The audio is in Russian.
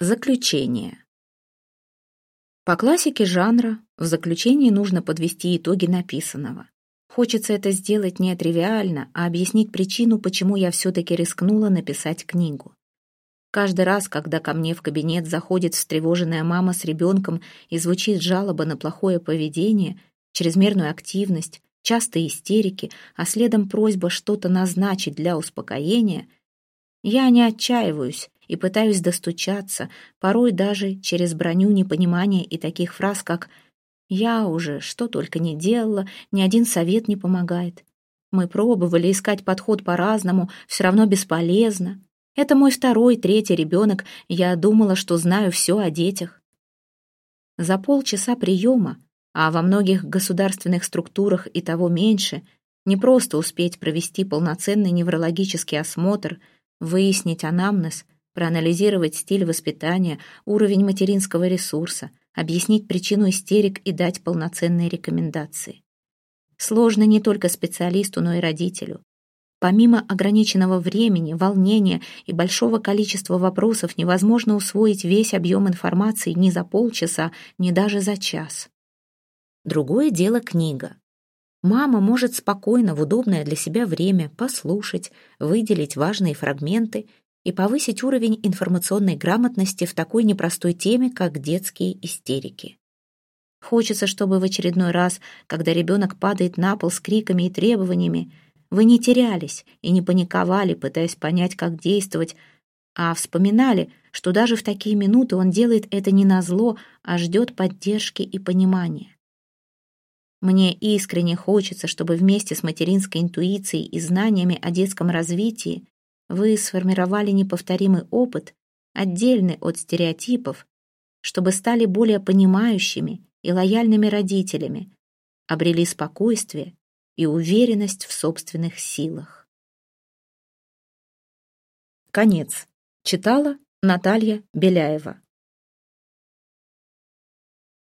Заключение. По классике жанра в заключении нужно подвести итоги написанного. Хочется это сделать не тривиально, а объяснить причину, почему я все-таки рискнула написать книгу. Каждый раз, когда ко мне в кабинет заходит встревоженная мама с ребенком и звучит жалоба на плохое поведение, чрезмерную активность, частые истерики, а следом просьба что-то назначить для успокоения, я не отчаиваюсь и пытаюсь достучаться, порой даже через броню непонимания и таких фраз, как «я уже что только не делала, ни один совет не помогает». Мы пробовали искать подход по-разному, все равно бесполезно. Это мой второй, третий ребенок, я думала, что знаю все о детях. За полчаса приема, а во многих государственных структурах и того меньше, не просто успеть провести полноценный неврологический осмотр, выяснить анамнез – проанализировать стиль воспитания, уровень материнского ресурса, объяснить причину истерик и дать полноценные рекомендации. Сложно не только специалисту, но и родителю. Помимо ограниченного времени, волнения и большого количества вопросов невозможно усвоить весь объем информации ни за полчаса, ни даже за час. Другое дело книга. Мама может спокойно, в удобное для себя время послушать, выделить важные фрагменты и повысить уровень информационной грамотности в такой непростой теме, как детские истерики. Хочется, чтобы в очередной раз, когда ребенок падает на пол с криками и требованиями, вы не терялись и не паниковали, пытаясь понять, как действовать, а вспоминали, что даже в такие минуты он делает это не на зло, а ждет поддержки и понимания. Мне искренне хочется, чтобы вместе с материнской интуицией и знаниями о детском развитии вы сформировали неповторимый опыт, отдельный от стереотипов, чтобы стали более понимающими и лояльными родителями, обрели спокойствие и уверенность в собственных силах. Конец. Читала Наталья Беляева.